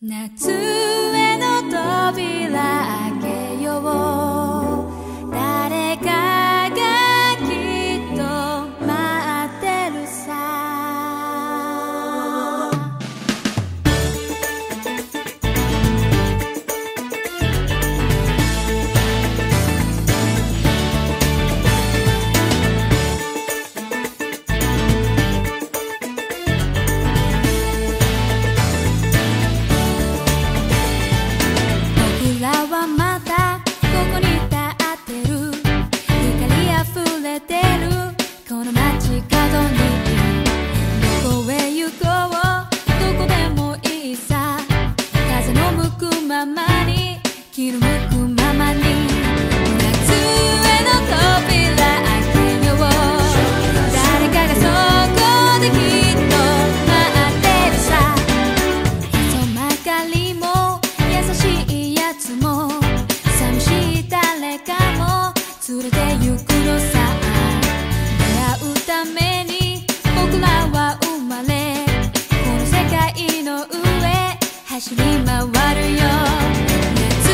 夏への扉れて行くのさ。出会うために僕らは生まれこの世界の上走り回るよ。熱